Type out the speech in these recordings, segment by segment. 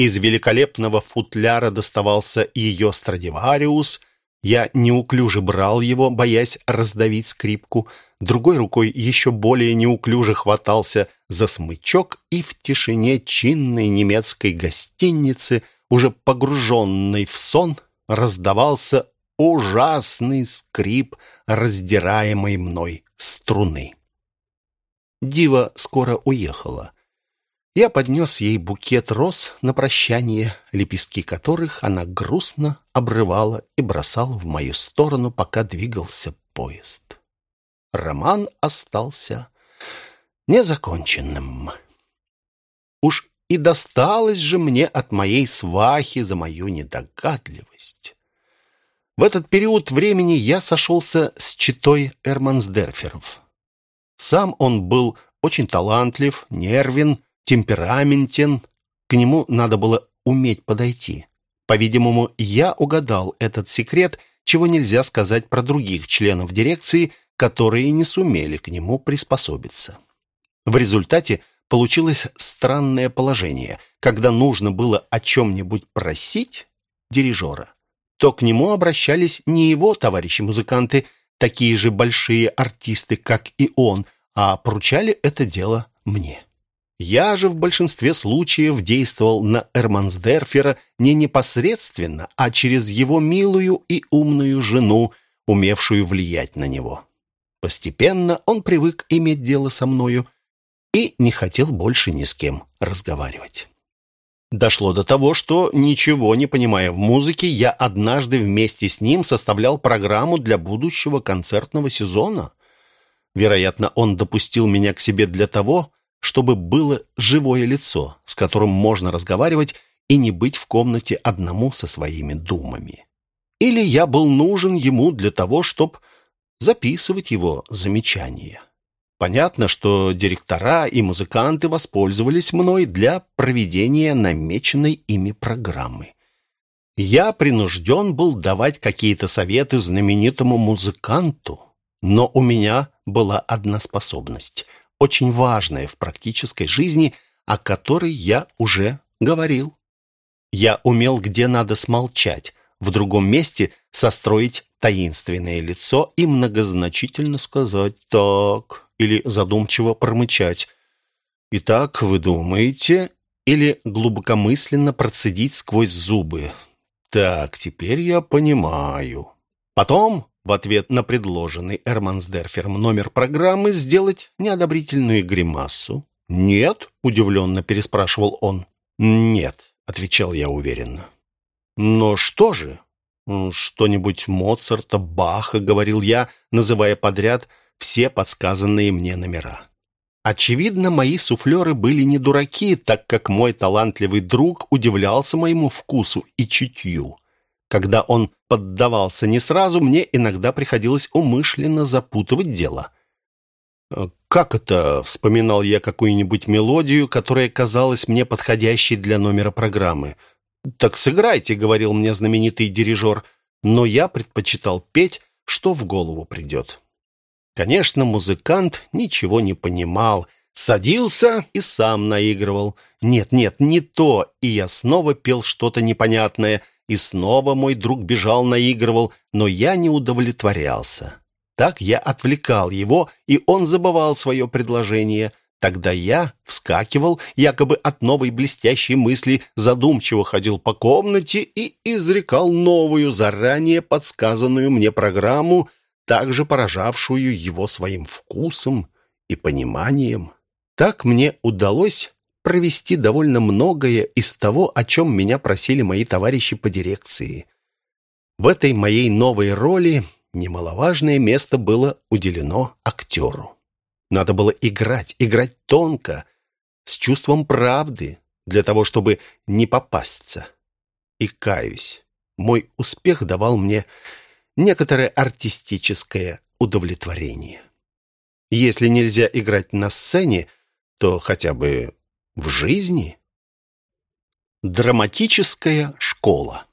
Из великолепного футляра доставался ее Страдивариус. Я неуклюже брал его, боясь раздавить скрипку. Другой рукой еще более неуклюже хватался за смычок, и в тишине чинной немецкой гостиницы, уже погруженной в сон, раздавался ужасный скрип раздираемой мной струны. Дива скоро уехала. Я поднес ей букет роз на прощание, лепестки которых она грустно обрывала и бросала в мою сторону, пока двигался поезд. Роман остался незаконченным. Уж и досталось же мне от моей свахи за мою недогадливость. В этот период времени я сошелся с читой Эрмансдерферов. Сам он был очень талантлив, нервен, темпераментен, к нему надо было уметь подойти. По-видимому, я угадал этот секрет, чего нельзя сказать про других членов дирекции, которые не сумели к нему приспособиться. В результате получилось странное положение. Когда нужно было о чем-нибудь просить дирижера, то к нему обращались не его товарищи-музыканты, такие же большие артисты, как и он, а поручали это дело мне. Я же в большинстве случаев действовал на Эрмансдерфера не непосредственно, а через его милую и умную жену, умевшую влиять на него. Постепенно он привык иметь дело со мною и не хотел больше ни с кем разговаривать. Дошло до того, что, ничего не понимая в музыке, я однажды вместе с ним составлял программу для будущего концертного сезона. Вероятно, он допустил меня к себе для того, чтобы было живое лицо, с которым можно разговаривать и не быть в комнате одному со своими думами. Или я был нужен ему для того, чтобы записывать его замечания. Понятно, что директора и музыканты воспользовались мной для проведения намеченной ими программы. Я принужден был давать какие-то советы знаменитому музыканту, но у меня была одна способность — очень важное в практической жизни, о которой я уже говорил. Я умел, где надо смолчать, в другом месте состроить таинственное лицо и многозначительно сказать «так» или задумчиво промычать «Итак, вы думаете?» или глубокомысленно процедить сквозь зубы «Так, теперь я понимаю». Потом в ответ на предложенный Эрмансдерфером номер программы сделать неодобрительную гримасу. «Нет?» — удивленно переспрашивал он. «Нет», — отвечал я уверенно. «Но что же?» «Что-нибудь Моцарта, Баха», — говорил я, называя подряд все подсказанные мне номера. Очевидно, мои суфлеры были не дураки, так как мой талантливый друг удивлялся моему вкусу и чутью. Когда он поддавался не сразу, мне иногда приходилось умышленно запутывать дело. «Э, «Как это?» — вспоминал я какую-нибудь мелодию, которая казалась мне подходящей для номера программы. «Так сыграйте», — говорил мне знаменитый дирижер, но я предпочитал петь, что в голову придет. Конечно, музыкант ничего не понимал, садился и сам наигрывал. «Нет, нет, не то», и я снова пел что-то непонятное — и снова мой друг бежал, наигрывал, но я не удовлетворялся. Так я отвлекал его, и он забывал свое предложение. Тогда я вскакивал, якобы от новой блестящей мысли, задумчиво ходил по комнате и изрекал новую, заранее подсказанную мне программу, также поражавшую его своим вкусом и пониманием. Так мне удалось провести довольно многое из того, о чем меня просили мои товарищи по дирекции. В этой моей новой роли немаловажное место было уделено актеру. Надо было играть, играть тонко, с чувством правды, для того, чтобы не попасться. И каюсь, мой успех давал мне некоторое артистическое удовлетворение. Если нельзя играть на сцене, то хотя бы в жизни? Драматическая школа.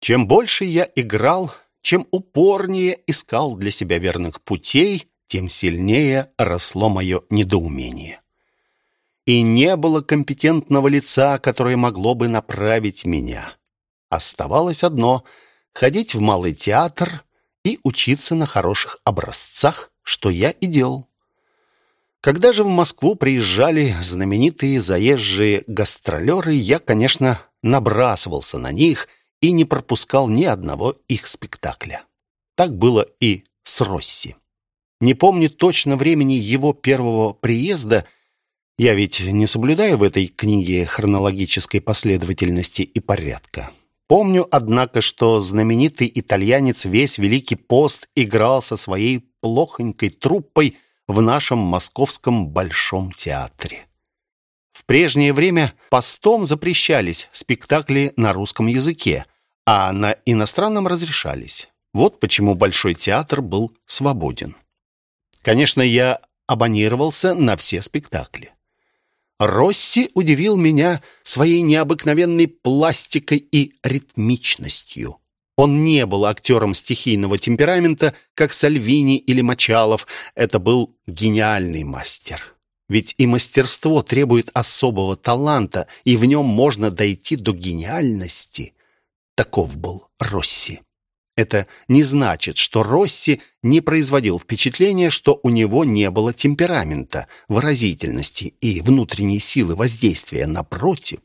Чем больше я играл, чем упорнее искал для себя верных путей, тем сильнее росло мое недоумение. и не было компетентного лица, которое могло бы направить меня. Оставалось одно — ходить в малый театр и учиться на хороших образцах, что я и делал. Когда же в Москву приезжали знаменитые заезжие гастролеры, я, конечно, набрасывался на них и не пропускал ни одного их спектакля. Так было и с Росси. Не помню точно времени его первого приезда, я ведь не соблюдаю в этой книге хронологической последовательности и порядка. Помню, однако, что знаменитый итальянец весь Великий пост играл со своей плохонькой труппой в нашем московском Большом театре. В прежнее время постом запрещались спектакли на русском языке, а на иностранном разрешались. Вот почему Большой театр был свободен. Конечно, я абонировался на все спектакли. Росси удивил меня своей необыкновенной пластикой и ритмичностью. Он не был актером стихийного темперамента, как Сальвини или Мочалов. Это был гениальный мастер. Ведь и мастерство требует особого таланта, и в нем можно дойти до гениальности. Таков был Росси. Это не значит, что Росси не производил впечатления, что у него не было темперамента, выразительности и внутренней силы воздействия. Напротив,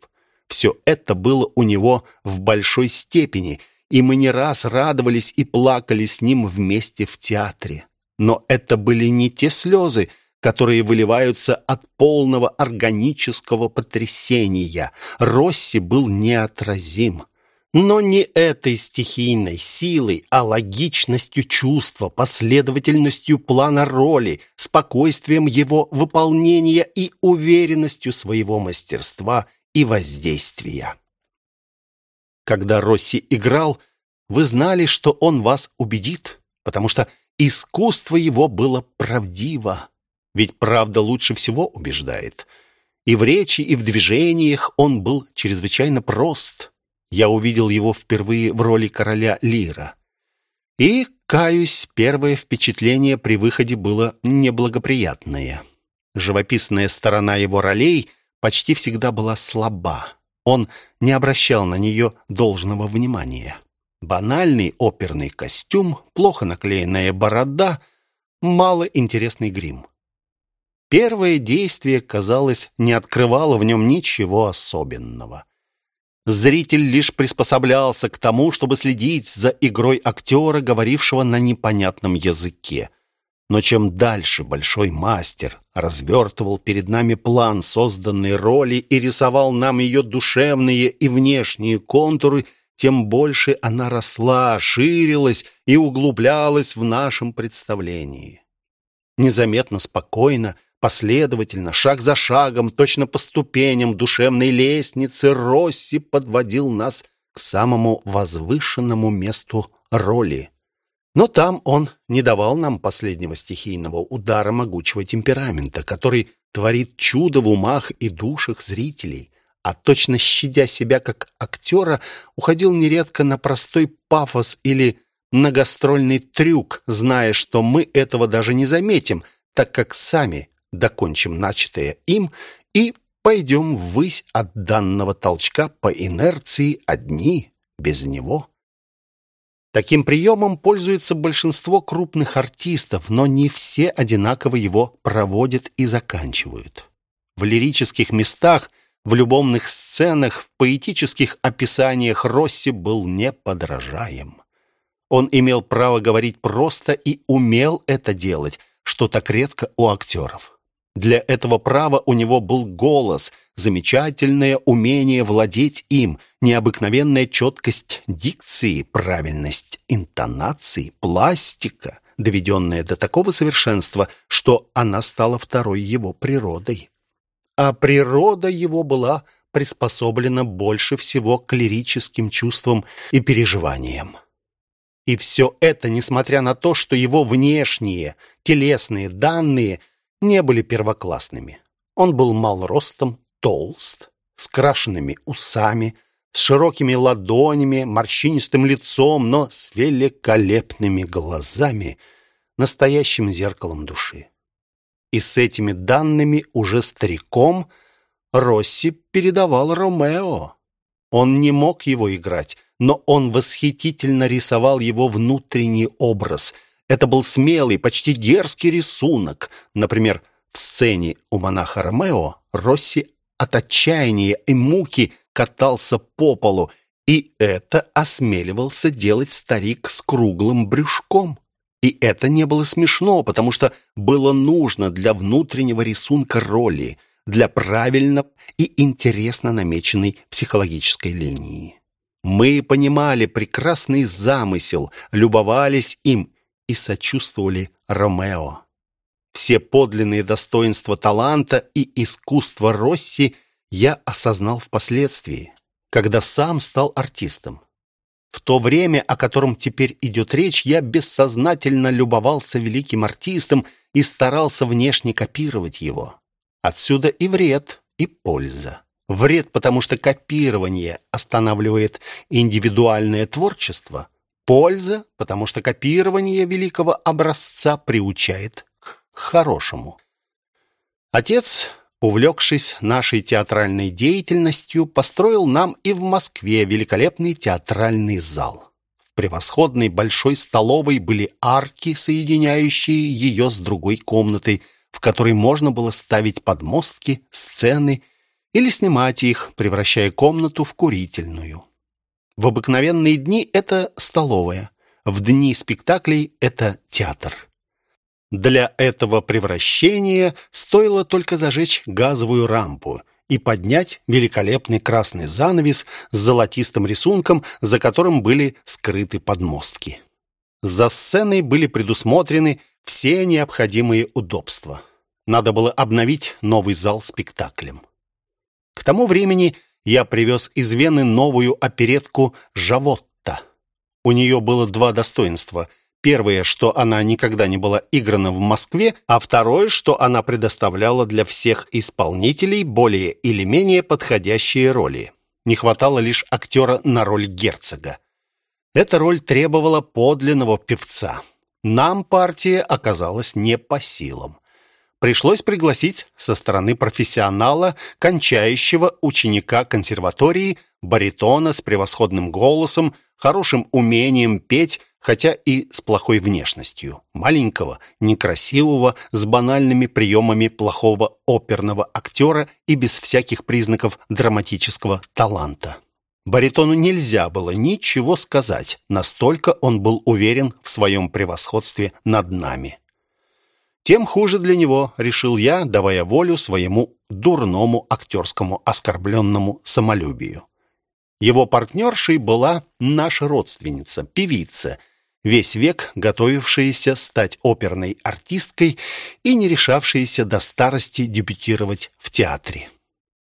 все это было у него в большой степени, и мы не раз радовались и плакали с ним вместе в театре. Но это были не те слезы, которые выливаются от полного органического потрясения. Росси был неотразим. Но не этой стихийной силой, а логичностью чувства, последовательностью плана роли, спокойствием его выполнения и уверенностью своего мастерства и воздействия. Когда Росси играл, вы знали, что он вас убедит, потому что искусство его было правдиво. Ведь правда лучше всего убеждает. И в речи, и в движениях он был чрезвычайно прост – я увидел его впервые в роли короля Лира. И, каюсь, первое впечатление при выходе было неблагоприятное. Живописная сторона его ролей почти всегда была слаба. Он не обращал на нее должного внимания. Банальный оперный костюм, плохо наклеенная борода, мало интересный грим. Первое действие, казалось, не открывало в нем ничего особенного. Зритель лишь приспособлялся к тому, чтобы следить за игрой актера, говорившего на непонятном языке. Но чем дальше большой мастер развертывал перед нами план созданной роли и рисовал нам ее душевные и внешние контуры, тем больше она росла, ширилась и углублялась в нашем представлении. Незаметно, спокойно, Последовательно, шаг за шагом, точно по ступеням душевной лестницы, Росси подводил нас к самому возвышенному месту роли. Но там он не давал нам последнего стихийного удара могучего темперамента, который творит чудо в умах и душах зрителей, а точно щадя себя как актера, уходил нередко на простой пафос или многострольный трюк, зная, что мы этого даже не заметим, так как сами докончим начатое им и пойдем ввысь от данного толчка по инерции одни, без него. Таким приемом пользуется большинство крупных артистов, но не все одинаково его проводят и заканчивают. В лирических местах, в любовных сценах, в поэтических описаниях Росси был неподражаем. Он имел право говорить просто и умел это делать, что так редко у актеров. Для этого права у него был голос, замечательное умение владеть им, необыкновенная четкость дикции, правильность интонации, пластика, доведенная до такого совершенства, что она стала второй его природой. А природа его была приспособлена больше всего к лирическим чувствам и переживаниям. И все это, несмотря на то, что его внешние, телесные данные – не были первоклассными. Он был мал ростом, толст, с крашенными усами, с широкими ладонями, морщинистым лицом, но с великолепными глазами, настоящим зеркалом души. И с этими данными уже стариком Росси передавал Ромео. Он не мог его играть, но он восхитительно рисовал его внутренний образ. Это был смелый, почти дерзкий рисунок. Например, в сцене у монаха Ромео Росси от отчаяния и муки катался по полу, и это осмеливался делать старик с круглым брюшком. И это не было смешно, потому что было нужно для внутреннего рисунка роли, для правильно и интересно намеченной психологической линии. Мы понимали прекрасный замысел, любовались им и сочувствовали Ромео. Все подлинные достоинства таланта и искусства Росси я осознал впоследствии, когда сам стал артистом. В то время, о котором теперь идет речь, я бессознательно любовался великим артистом и старался внешне копировать его. Отсюда и вред, и польза. Вред, потому что копирование останавливает индивидуальное творчество. Польза, потому что копирование великого образца приучает к хорошему. Отец увлекшись нашей театральной деятельностью, построил нам и в Москве великолепный театральный зал. В превосходной большой столовой были арки, соединяющие ее с другой комнатой, в которой можно было ставить подмостки, сцены или снимать их, превращая комнату в курительную. В обыкновенные дни это столовая, в дни спектаклей это театр. Для этого превращения стоило только зажечь газовую рампу и поднять великолепный красный занавес с золотистым рисунком, за которым были скрыты подмостки. За сценой были предусмотрены все необходимые удобства. Надо было обновить новый зал спектаклем. К тому времени я привез из Вены новую оперетку «Жавотта». У нее было два достоинства – Первое, что она никогда не была играна в Москве, а второе, что она предоставляла для всех исполнителей более или менее подходящие роли. Не хватало лишь актера на роль герцога. Эта роль требовала подлинного певца. Нам партия оказалась не по силам. Пришлось пригласить со стороны профессионала, кончающего ученика консерватории, баритона с превосходным голосом, хорошим умением петь, хотя и с плохой внешностью. Маленького, некрасивого, с банальными приемами плохого оперного актера и без всяких признаков драматического таланта. Баритону нельзя было ничего сказать, настолько он был уверен в своем превосходстве над нами. Тем хуже для него, решил я, давая волю своему дурному актерскому оскорбленному самолюбию. Его партнершей была наша родственница, певица – весь век готовившаяся стать оперной артисткой и не решавшаяся до старости дебютировать в театре.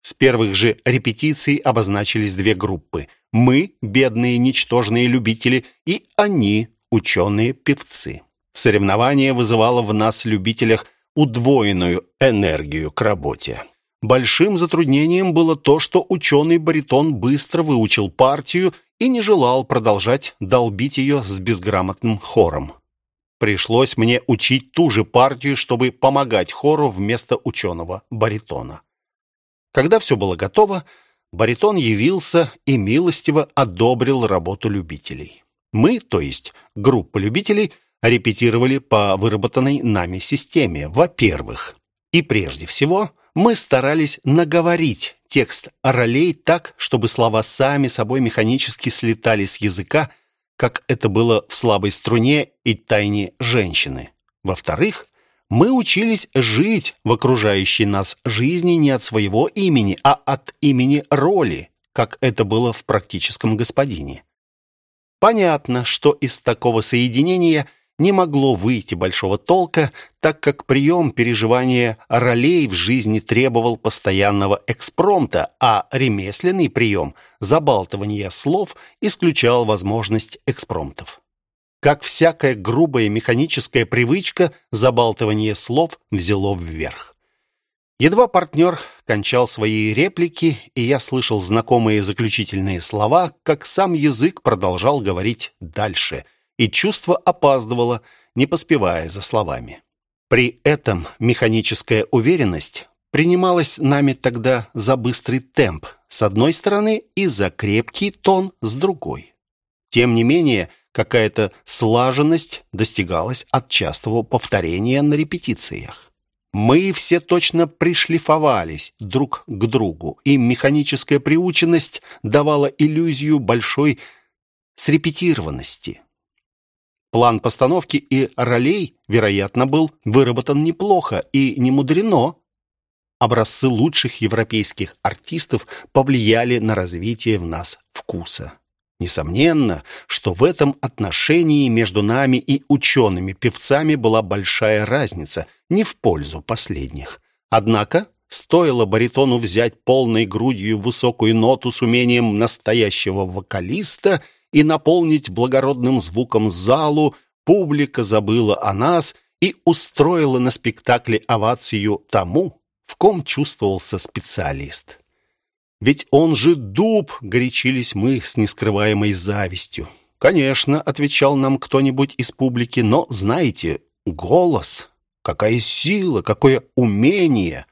С первых же репетиций обозначились две группы. Мы, бедные ничтожные любители, и они, ученые-певцы. Соревнование вызывало в нас, любителях, удвоенную энергию к работе. Большим затруднением было то, что ученый-баритон быстро выучил партию и не желал продолжать долбить ее с безграмотным хором. Пришлось мне учить ту же партию, чтобы помогать хору вместо ученого баритона. Когда все было готово, баритон явился и милостиво одобрил работу любителей. Мы, то есть группа любителей, репетировали по выработанной нами системе, во-первых. И прежде всего мы старались наговорить текст ролей так, чтобы слова сами собой механически слетали с языка, как это было в слабой струне и тайне женщины. Во-вторых, мы учились жить в окружающей нас жизни не от своего имени, а от имени роли, как это было в практическом господине. Понятно, что из такого соединения не могло выйти большого толка, так как прием переживания ролей в жизни требовал постоянного экспромта, а ремесленный прием забалтывания слов исключал возможность экспромтов. Как всякая грубая механическая привычка, забалтывание слов взяло вверх. Едва партнер кончал свои реплики, и я слышал знакомые заключительные слова, как сам язык продолжал говорить дальше – и чувство опаздывало, не поспевая за словами. При этом механическая уверенность принималось нами тогда за быстрый темп с одной стороны и за крепкий тон с другой. Тем не менее, какая-то слаженность достигалась от частого повторения на репетициях. Мы все точно пришлифовались друг к другу, и механическая приученность давала иллюзию большой срепетированности. План постановки и ролей, вероятно, был выработан неплохо и не мудрено. Образцы лучших европейских артистов повлияли на развитие в нас вкуса. Несомненно, что в этом отношении между нами и учеными-певцами была большая разница, не в пользу последних. Однако, стоило баритону взять полной грудью высокую ноту с умением настоящего вокалиста и наполнить благородным звуком залу, публика забыла о нас и устроила на спектакле овацию тому, в ком чувствовался специалист. Ведь он же дуб, горячились мы с нескрываемой завистью. Конечно, отвечал нам кто-нибудь из публики, но, знаете, голос, какая сила, какое умение.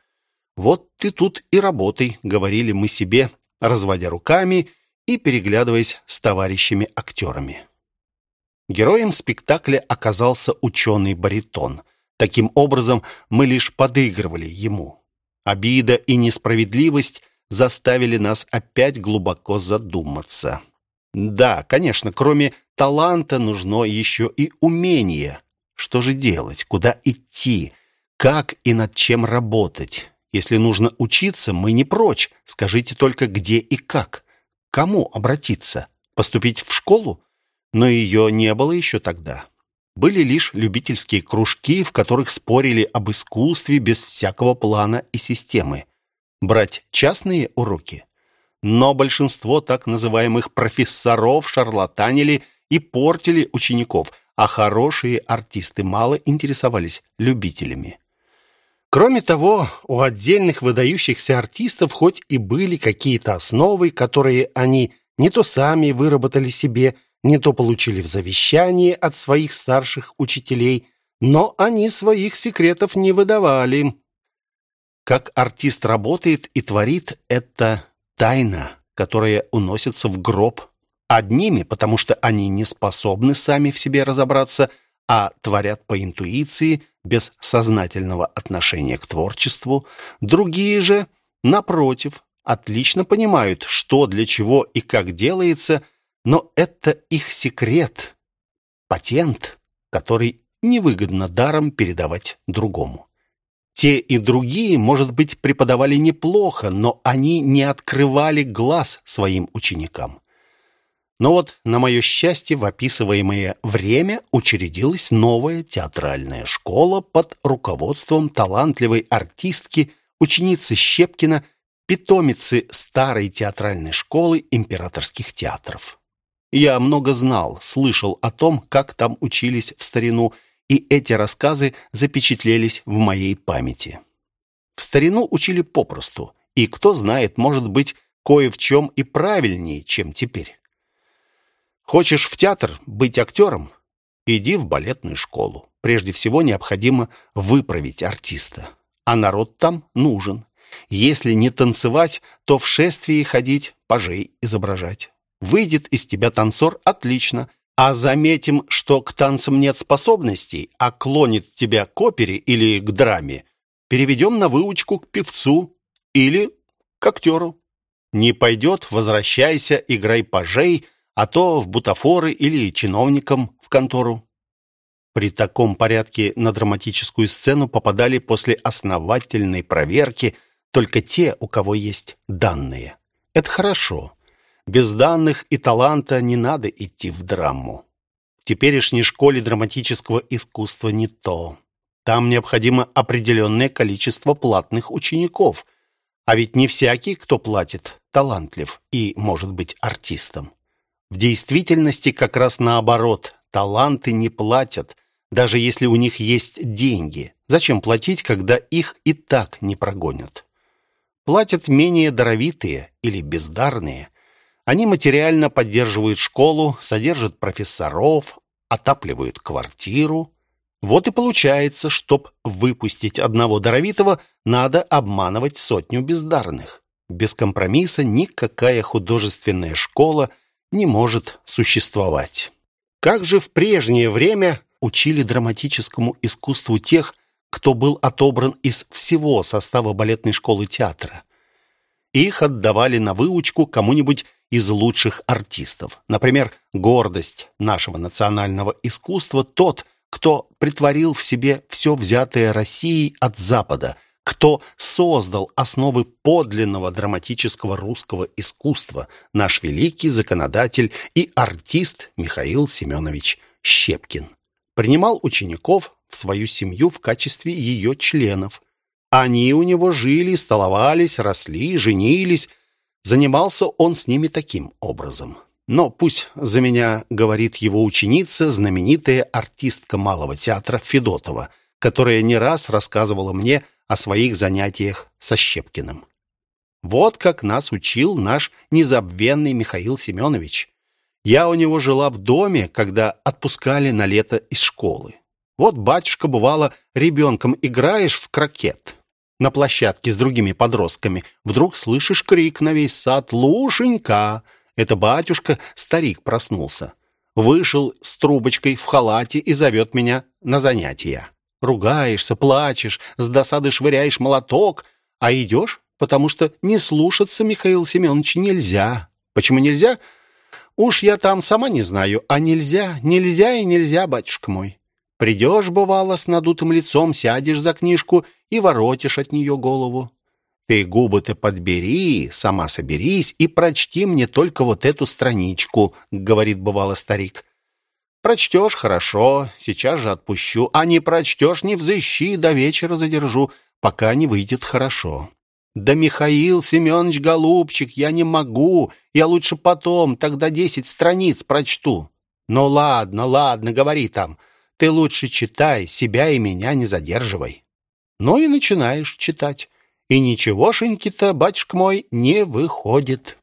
Вот ты тут и работай, говорили мы себе, разводя руками и переглядываясь с товарищами-актерами. Героем спектакля оказался ученый-баритон. Таким образом, мы лишь подыгрывали ему. Обида и несправедливость – заставили нас опять глубоко задуматься. Да, конечно, кроме таланта нужно еще и умение. Что же делать? Куда идти? Как и над чем работать? Если нужно учиться, мы не прочь. Скажите только, где и как. Кому обратиться? Поступить в школу? Но ее не было еще тогда. Были лишь любительские кружки, в которых спорили об искусстве без всякого плана и системы брать частные уроки. Но большинство так называемых профессоров шарлатанили и портили учеников, а хорошие артисты мало интересовались любителями. Кроме того, у отдельных выдающихся артистов хоть и были какие-то основы, которые они не то сами выработали себе, не то получили в завещании от своих старших учителей, но они своих секретов не выдавали. Как артист работает и творит, это тайна, которая уносится в гроб. Одними, потому что они не способны сами в себе разобраться, а творят по интуиции, без сознательного отношения к творчеству. Другие же, напротив, отлично понимают, что для чего и как делается, но это их секрет, патент, который невыгодно даром передавать другому. Те и другие, может быть, преподавали неплохо, но они не открывали глаз своим ученикам. Но вот, на мое счастье, в описываемое время учредилась новая театральная школа под руководством талантливой артистки, ученицы Щепкина, питомицы старой театральной школы императорских театров. Я много знал, слышал о том, как там учились в старину, и эти рассказы запечатлелись в моей памяти. В старину учили попросту, и кто знает, может быть, кое в чем и правильнее, чем теперь. Хочешь в театр быть актером? Иди в балетную школу. Прежде всего необходимо выправить артиста. А народ там нужен. Если не танцевать, то в шествии ходить, пажей изображать. Выйдет из тебя танцор – отлично а заметим, что к танцам нет способностей, а клонит тебя к опере или к драме, переведем на выучку к певцу или к актеру. Не пойдет, возвращайся, играй пажей, а то в бутафоры или чиновникам в контору. При таком порядке на драматическую сцену попадали после основательной проверки только те, у кого есть данные. Это хорошо. Без данных и таланта не надо идти в драму. В теперешней школе драматического искусства не то. Там необходимо определенное количество платных учеников. А ведь не всякий, кто платит, талантлив и может быть артистом. В действительности как раз наоборот. Таланты не платят, даже если у них есть деньги. Зачем платить, когда их и так не прогонят? Платят менее даровитые или бездарные – они материально поддерживают школу, содержат профессоров, отапливают квартиру. Вот и получается, чтоб выпустить одного даровитого, надо обманывать сотню бездарных. Без компромисса никакая художественная школа не может существовать. Как же в прежнее время учили драматическому искусству тех, кто был отобран из всего состава балетной школы театра. Их отдавали на выучку кому-нибудь из лучших артистов. Например, гордость нашего национального искусства тот, кто притворил в себе все взятое Россией от Запада, кто создал основы подлинного драматического русского искусства, наш великий законодатель и артист Михаил Семенович Щепкин. Принимал учеников в свою семью в качестве ее членов. Они у него жили, столовались, росли, женились. Занимался он с ними таким образом. Но пусть за меня говорит его ученица, знаменитая артистка малого театра Федотова, которая не раз рассказывала мне о своих занятиях со Щепкиным. Вот как нас учил наш незабвенный Михаил Семенович. Я у него жила в доме, когда отпускали на лето из школы. Вот, батюшка, бывало, ребенком играешь в крокет на площадке с другими подростками. Вдруг слышишь крик на весь сад «Лушенька!» Это батюшка, старик, проснулся. Вышел с трубочкой в халате и зовет меня на занятия. Ругаешься, плачешь, с досады швыряешь молоток, а идешь, потому что не слушаться Михаил Семенович нельзя. Почему нельзя? Уж я там сама не знаю, а нельзя, нельзя и нельзя, батюшка мой. Придешь, бывало, с надутым лицом, сядешь за книжку и воротишь от нее голову. Ты губы-то подбери, сама соберись и прочти мне только вот эту страничку, говорит бывало старик. Прочтешь хорошо, сейчас же отпущу, а не прочтешь, не взыщи, до вечера задержу, пока не выйдет хорошо. Да, Михаил Семенович, голубчик, я не могу, я лучше потом, тогда десять страниц прочту. Ну ладно, ладно, говори там. Ты лучше читай, себя и меня не задерживай. Ну и начинаешь читать и ничегошеньки-то, батюшка мой, не выходит.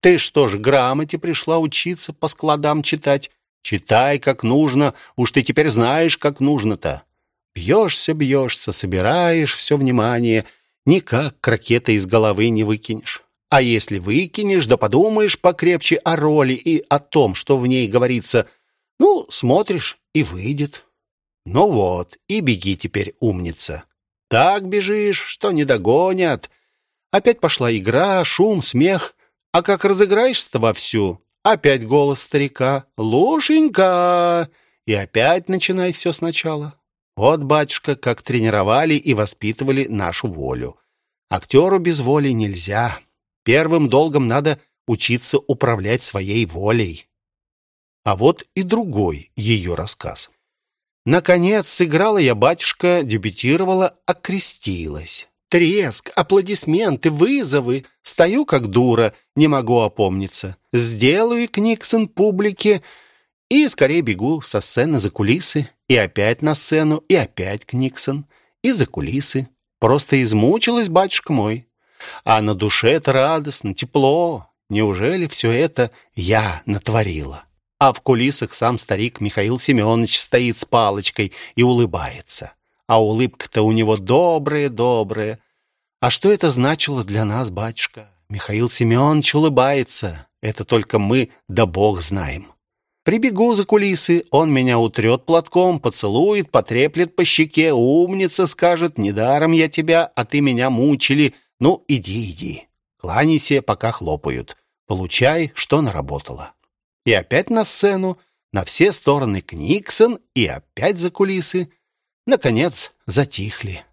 Ты что ж, грамоте пришла учиться по складам читать? Читай как нужно, уж ты теперь знаешь, как нужно-то. Бьешься, бьешься, собираешь все внимание, никак крокета из головы не выкинешь. А если выкинешь, да подумаешь покрепче о роли и о том, что в ней говорится, ну, смотришь, и выйдет. Ну вот, и беги теперь, умница. Так бежишь, что не догонят. Опять пошла игра, шум, смех. А как разыграешься-то вовсю, опять голос старика «Лушенька!» И опять начинай все сначала. Вот, батюшка, как тренировали и воспитывали нашу волю. Актеру без воли нельзя. Первым долгом надо учиться управлять своей волей. А вот и другой ее рассказ. Наконец, сыграла я, батюшка, дебютировала, окрестилась. Треск, аплодисменты, вызовы. Стою как дура, не могу опомниться. Сделаю Книксон публике и скорее бегу со сцены за кулисы. И опять на сцену, и опять Книксон. И за кулисы. Просто измучилась, батюшка мой. А на душе это радостно, тепло. Неужели все это я натворила? а в кулисах сам старик Михаил Семенович стоит с палочкой и улыбается. А улыбка-то у него добрая-добрая. А что это значило для нас, батюшка? Михаил Семенович улыбается. Это только мы да Бог знаем. Прибегу за кулисы, он меня утрет платком, поцелует, потреплет по щеке, умница, скажет, недаром я тебя, а ты меня мучили. Ну, иди, иди. Кланяйся, пока хлопают. Получай, что наработала. И опять на сцену, на все стороны Книксон и опять за кулисы. Наконец затихли.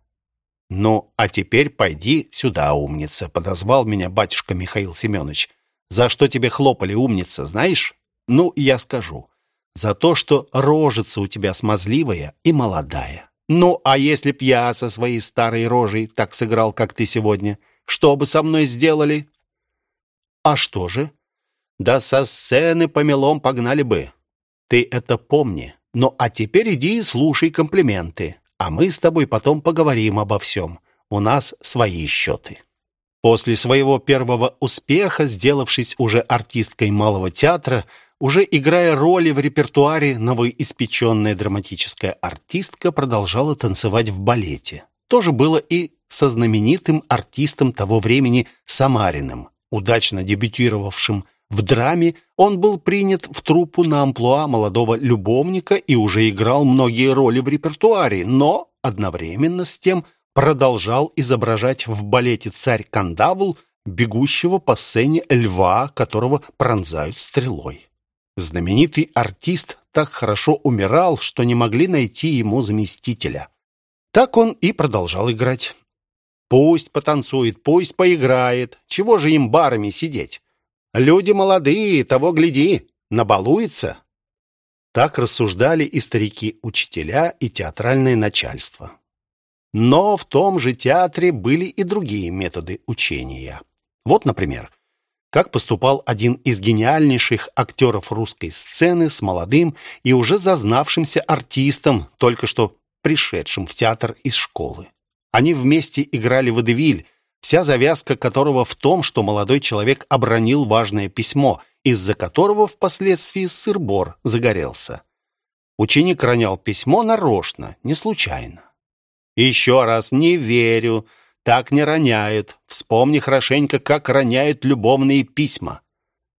«Ну, а теперь пойди сюда, умница», — подозвал меня батюшка Михаил Семенович. «За что тебе хлопали, умница, знаешь?» «Ну, я скажу. За то, что рожица у тебя смазливая и молодая. Ну, а если б я со своей старой рожей так сыграл, как ты сегодня, что бы со мной сделали?» «А что же?» да со сцены помелом погнали бы. Ты это помни. Ну, а теперь иди и слушай комплименты, а мы с тобой потом поговорим обо всем. У нас свои счеты». После своего первого успеха, сделавшись уже артисткой малого театра, Уже играя роли в репертуаре, новоиспеченная драматическая артистка продолжала танцевать в балете. То же было и со знаменитым артистом того времени Самариным, удачно дебютировавшим в драме, он был принят в труппу на амплуа молодого любовника и уже играл многие роли в репертуаре, но одновременно с тем продолжал изображать в балете «Царь Кандавл» бегущего по сцене льва, которого пронзают стрелой. Знаменитый артист так хорошо умирал, что не могли найти ему заместителя. Так он и продолжал играть. Пусть потанцует, пусть поиграет. Чего же им барами сидеть? Люди молодые, того гляди, набалуется. Так рассуждали и старики-учителя, и театральное начальство. Но в том же театре были и другие методы учения. Вот, например, как поступал один из гениальнейших актеров русской сцены с молодым и уже зазнавшимся артистом, только что пришедшим в театр из школы. Они вместе играли водевиль, вся завязка которого в том, что молодой человек обронил важное письмо, из-за которого впоследствии сыр-бор загорелся. Ученик ронял письмо нарочно, не случайно. «Еще раз не верю», так не роняют. Вспомни хорошенько, как роняют любовные письма.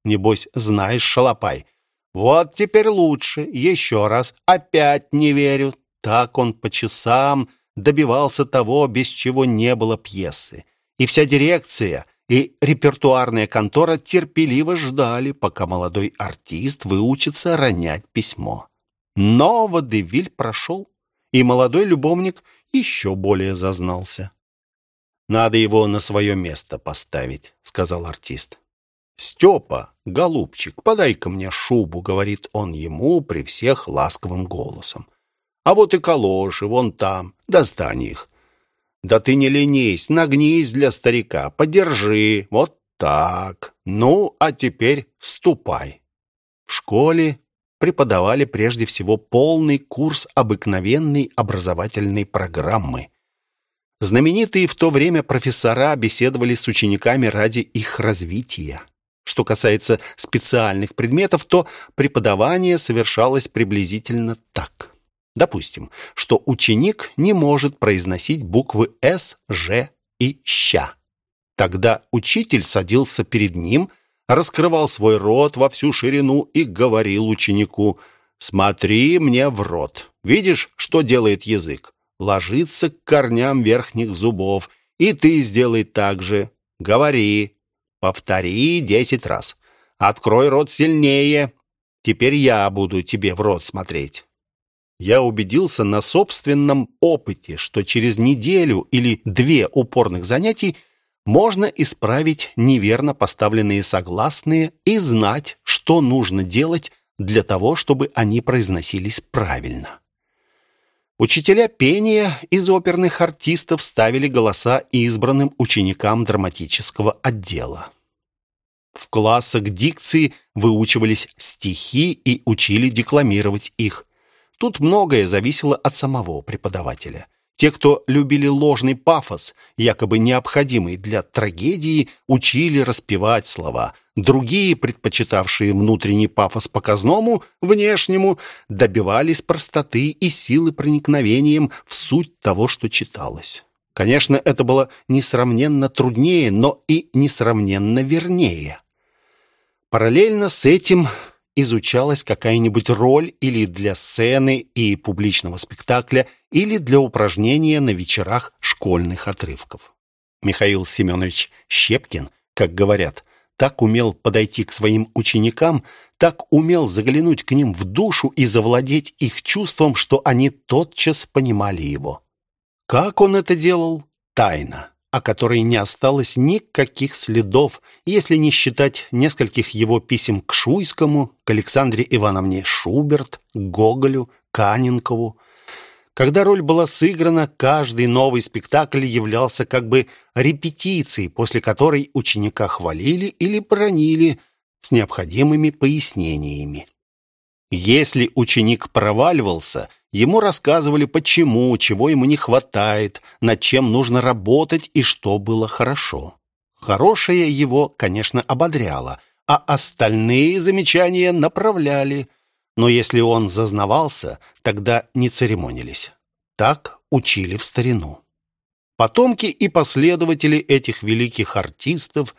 Небось, знаешь, шалопай. Вот теперь лучше. Еще раз. Опять не верю. Так он по часам добивался того, без чего не было пьесы. И вся дирекция, и репертуарная контора терпеливо ждали, пока молодой артист выучится ронять письмо. Но водевиль прошел, и молодой любовник еще более зазнался. Надо его на свое место поставить», — сказал артист. «Степа, голубчик, подай-ка мне шубу», — говорит он ему при всех ласковым голосом. «А вот и калоши, вон там, достань их». «Да ты не ленись, нагнись для старика, подержи, вот так. Ну, а теперь ступай». В школе преподавали прежде всего полный курс обыкновенной образовательной программы — Знаменитые в то время профессора беседовали с учениками ради их развития. Что касается специальных предметов, то преподавание совершалось приблизительно так. Допустим, что ученик не может произносить буквы «С», «Ж» и «Щ». Тогда учитель садился перед ним, раскрывал свой рот во всю ширину и говорил ученику «Смотри мне в рот. Видишь, что делает язык? ложится к корням верхних зубов. И ты сделай так же. Говори. Повтори десять раз. Открой рот сильнее. Теперь я буду тебе в рот смотреть. Я убедился на собственном опыте, что через неделю или две упорных занятий можно исправить неверно поставленные согласные и знать, что нужно делать для того, чтобы они произносились правильно. Учителя пения из оперных артистов ставили голоса избранным ученикам драматического отдела. В классах дикции выучивались стихи и учили декламировать их. Тут многое зависело от самого преподавателя. Те, кто любили ложный пафос, якобы необходимый для трагедии, учили распевать слова. Другие, предпочитавшие внутренний пафос показному, внешнему, добивались простоты и силы проникновением в суть того, что читалось. Конечно, это было несравненно труднее, но и несравненно вернее. Параллельно с этим изучалась какая-нибудь роль или для сцены и публичного спектакля, или для упражнения на вечерах школьных отрывков. Михаил Семенович Щепкин, как говорят, так умел подойти к своим ученикам, так умел заглянуть к ним в душу и завладеть их чувством, что они тотчас понимали его. Как он это делал? Тайна о которой не осталось никаких следов, если не считать нескольких его писем к Шуйскому, к Александре Ивановне Шуберт, Гоголю, Каненкову. Когда роль была сыграна, каждый новый спектакль являлся как бы репетицией, после которой ученика хвалили или бронили с необходимыми пояснениями. Если ученик проваливался – Ему рассказывали, почему, чего ему не хватает, над чем нужно работать и что было хорошо. Хорошее его, конечно, ободряло, а остальные замечания направляли. Но если он зазнавался, тогда не церемонились. Так учили в старину. Потомки и последователи этих великих артистов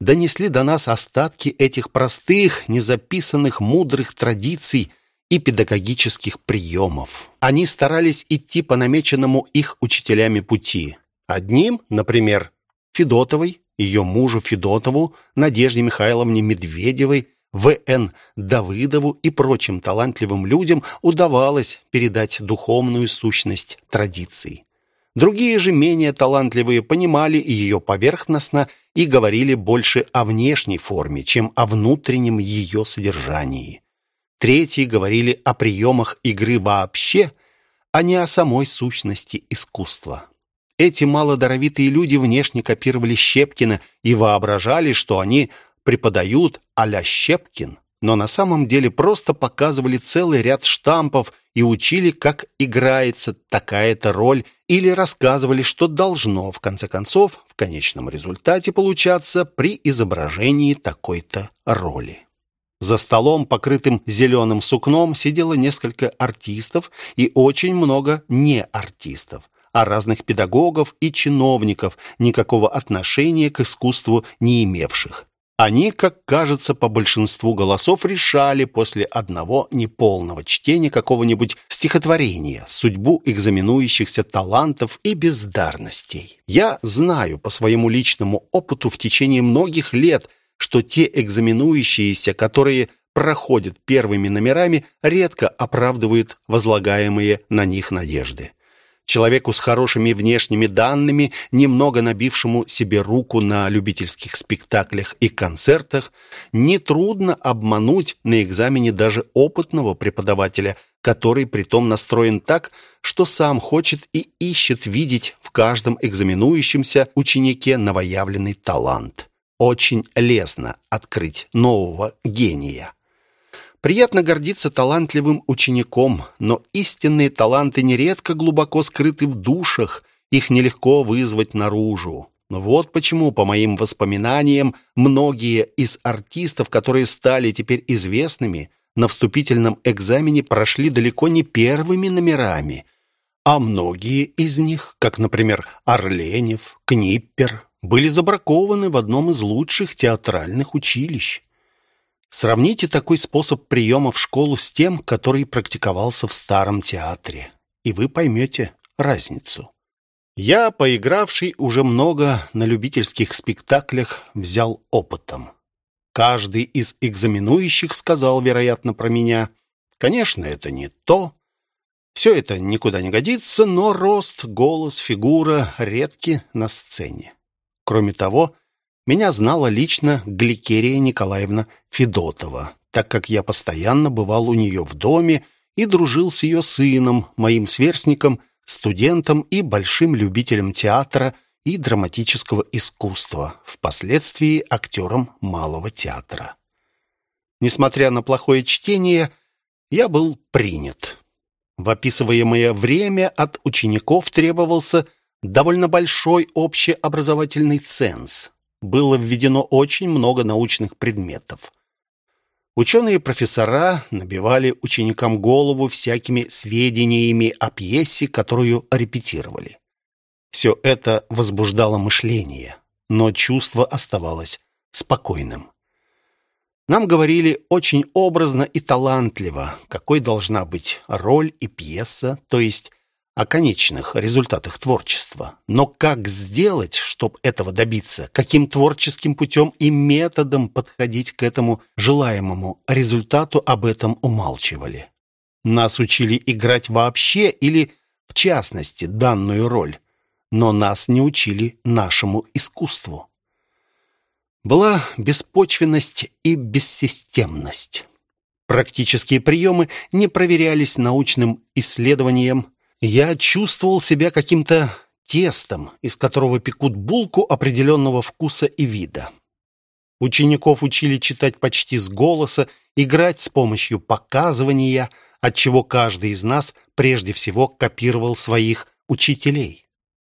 донесли до нас остатки этих простых, незаписанных мудрых традиций и педагогических приемов. Они старались идти по намеченному их учителями пути. Одним, например, Федотовой, ее мужу Федотову, Надежде Михайловне Медведевой, В.Н. Давыдову и прочим талантливым людям удавалось передать духовную сущность традиций. Другие же, менее талантливые, понимали ее поверхностно и говорили больше о внешней форме, чем о внутреннем ее содержании. Третьи говорили о приемах игры вообще, а не о самой сущности искусства. Эти малодаровитые люди внешне копировали Щепкина и воображали, что они преподают а-ля Щепкин, но на самом деле просто показывали целый ряд штампов и учили, как играется такая-то роль, или рассказывали, что должно, в конце концов, в конечном результате получаться при изображении такой-то роли. За столом, покрытым зеленым сукном, сидело несколько артистов и очень много неартистов а разных педагогов и чиновников, никакого отношения к искусству не имевших. Они, как кажется, по большинству голосов решали после одного неполного чтения какого-нибудь стихотворения судьбу экзаменующихся талантов и бездарностей. Я знаю по своему личному опыту в течение многих лет, что те экзаменующиеся, которые проходят первыми номерами, редко оправдывают возлагаемые на них надежды. Человеку с хорошими внешними данными, немного набившему себе руку на любительских спектаклях и концертах, нетрудно обмануть на экзамене даже опытного преподавателя, который притом настроен так, что сам хочет и ищет видеть в каждом экзаменующемся ученике новоявленный талант. Очень лестно открыть нового гения. Приятно гордиться талантливым учеником, но истинные таланты нередко глубоко скрыты в душах, их нелегко вызвать наружу. Вот почему, по моим воспоминаниям, многие из артистов, которые стали теперь известными, на вступительном экзамене прошли далеко не первыми номерами, а многие из них, как, например, Орленев, Книппер, были забракованы в одном из лучших театральных училищ. Сравните такой способ приема в школу с тем, который практиковался в старом театре, и вы поймете разницу. Я, поигравший уже много на любительских спектаклях, взял опытом. Каждый из экзаменующих сказал, вероятно, про меня, «Конечно, это не то. Все это никуда не годится, но рост, голос, фигура редки на сцене. Кроме того, меня знала лично Гликерия Николаевна Федотова, так как я постоянно бывал у нее в доме и дружил с ее сыном, моим сверстником, студентом и большим любителем театра и драматического искусства, впоследствии актером малого театра. Несмотря на плохое чтение, я был принят. В описываемое время от учеников требовался довольно большой общеобразовательный ценз было введено очень много научных предметов. Ученые-профессора набивали ученикам голову всякими сведениями о пьесе, которую репетировали. Все это возбуждало мышление, но чувство оставалось спокойным. Нам говорили очень образно и талантливо, какой должна быть роль и пьеса, то есть о конечных результатах творчества. Но как сделать, чтобы этого добиться? Каким творческим путем и методом подходить к этому желаемому результату об этом умалчивали. Нас учили играть вообще или, в частности, данную роль, но нас не учили нашему искусству. Была беспочвенность и бессистемность. Практические приемы не проверялись научным исследованием, я чувствовал себя каким-то тестом, из которого пекут булку определенного вкуса и вида. Учеников учили читать почти с голоса, играть с помощью показывания, отчего каждый из нас прежде всего копировал своих учителей.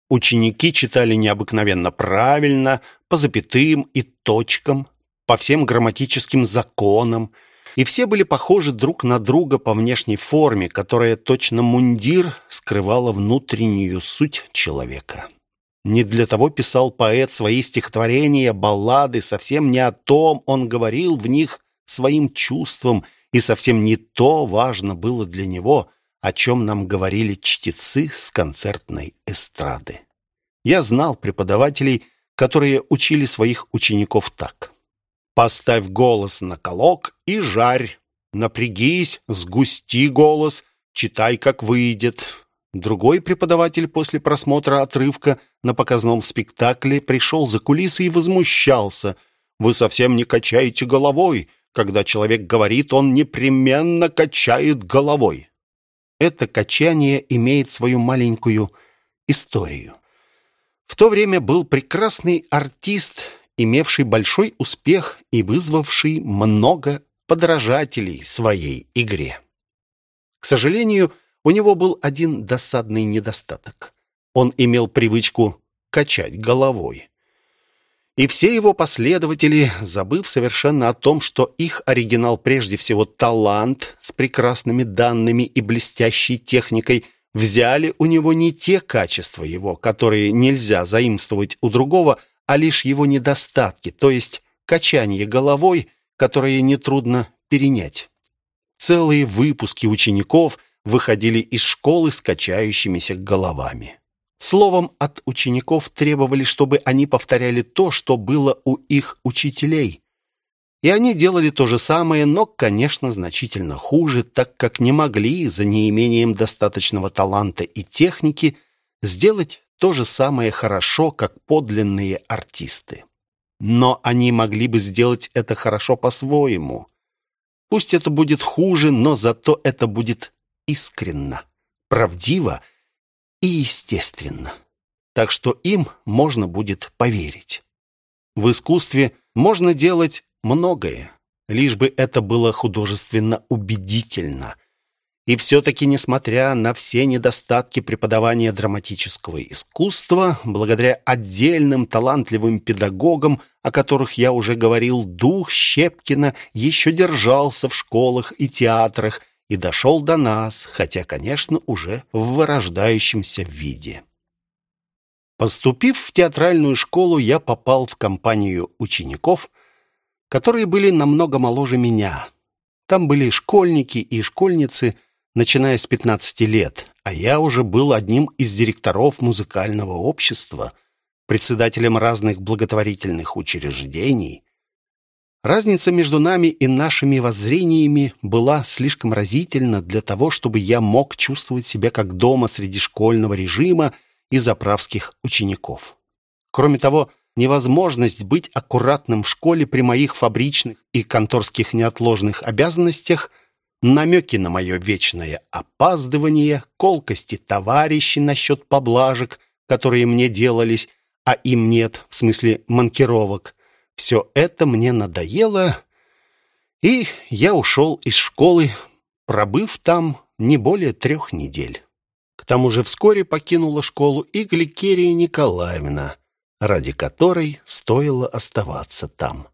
Ученики читали необыкновенно правильно, по запятым и точкам, по всем грамматическим законам, и все были похожи друг на друга по внешней форме, которая точно мундир скрывала внутреннюю суть человека. Не для того писал поэт свои стихотворения, баллады, совсем не о том он говорил в них своим чувством, и совсем не то важно было для него, о чем нам говорили чтецы с концертной эстрады. Я знал преподавателей, которые учили своих учеников так. «Поставь голос на колок и жарь. Напрягись, сгусти голос, читай, как выйдет. Другой преподаватель после просмотра отрывка на показном спектакле пришел за кулисы и возмущался. «Вы совсем не качаете головой. Когда человек говорит, он непременно качает головой». Это качание имеет свою маленькую историю. В то время был прекрасный артист, имевший большой успех и вызвавший много подражателей своей игре. К сожалению, у него был один досадный недостаток. Он имел привычку качать головой. И все его последователи, забыв совершенно о том, что их оригинал прежде всего талант с прекрасными данными и блестящей техникой, взяли у него не те качества его, которые нельзя заимствовать у другого, а лишь его недостатки, то есть качание головой, которое нетрудно перенять. Целые выпуски учеников – выходили из школы с качающимися головами. Словом, от учеников требовали, чтобы они повторяли то, что было у их учителей. И они делали то же самое, но, конечно, значительно хуже, так как не могли, за неимением достаточного таланта и техники, сделать то же самое хорошо, как подлинные артисты. Но они могли бы сделать это хорошо по-своему. Пусть это будет хуже, но зато это будет искренно, правдиво и естественно. Так что им можно будет поверить. В искусстве можно делать многое, лишь бы это было художественно убедительно. И все-таки, несмотря на все недостатки преподавания драматического искусства, благодаря отдельным талантливым педагогам, о которых я уже говорил, дух Щепкина еще держался в школах и театрах, и дошел до нас, хотя, конечно, уже в вырождающемся виде. Поступив в театральную школу, я попал в компанию учеников, которые были намного моложе меня. Там были школьники и школьницы, начиная с 15 лет, а я уже был одним из директоров музыкального общества, председателем разных благотворительных учреждений, Разница между нами и нашими воззрениями была слишком разительна для того, чтобы я мог чувствовать себя как дома среди школьного режима и заправских учеников. Кроме того, невозможность быть аккуратным в школе при моих фабричных и конторских неотложных обязанностях, намеки на мое вечное опаздывание, колкости товарищей насчет поблажек, которые мне делались, а им нет, в смысле манкировок – все это мне надоело, и я ушел из школы, пробыв там не более трех недель. К тому же вскоре покинула школу и Гликерия Николаевна, ради которой стоило оставаться там.